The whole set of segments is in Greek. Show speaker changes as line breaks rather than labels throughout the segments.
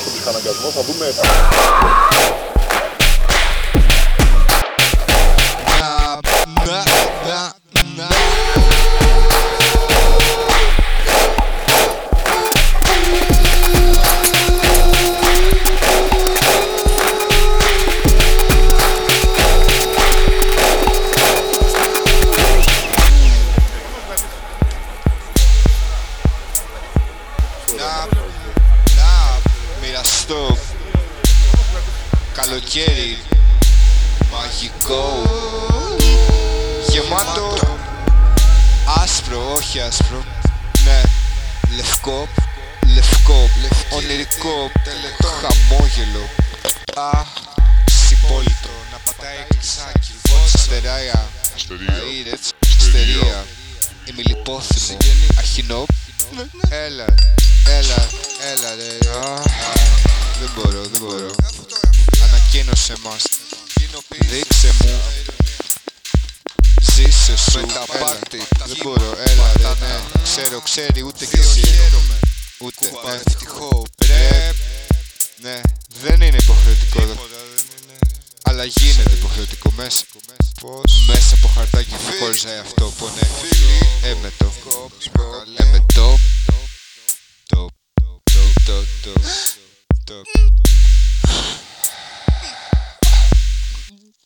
σχεδιασμό, θα δούμε
Να, να, να, να. Να, να μοιραστώ καλοκαίρι μαγικό. Γεμάτο. Άσπρο, όχι άσπρο. Ναι, λευκό λευκό, ονειρικό χαμόγελο. Α, συμπόλυτο. Να πατάει κλεισάκι στεριά. Αήρετ, στερία ημιλιπόθυμο αχινό. Έλα, έλα, έλα ρε. Α, δεν μπορώ, δεν μπορώ. Ανακοίνωσε μας. Δείξε μου. Ζήσε σου.
Με τα
Έλα.
πάρτι, τα
Δεν
κύμα,
μπορώ, έλα ρε
πατάτα.
ναι Ξέρω, ξέρει ούτε κι εσύ. Ούτε,
Κουμπά
ναι.
ευτυχώ
Ρε, ναι, δεν είναι υποχρεωτικό εδώ. Αλλά γίνεται υποχρεωτικό μέσα.
Πώς;
Μέσα από χαρτάκι δεν
Φίλοι.
χωριζάει αυτό που είναι
Φίλοι.
Έμετο.
Κόψ μεγάλε
Εμετό.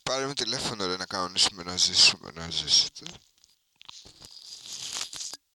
Πάρε με τηλέφωνο ρε να κανονίσουμε να ζήσουμε να ζήσετε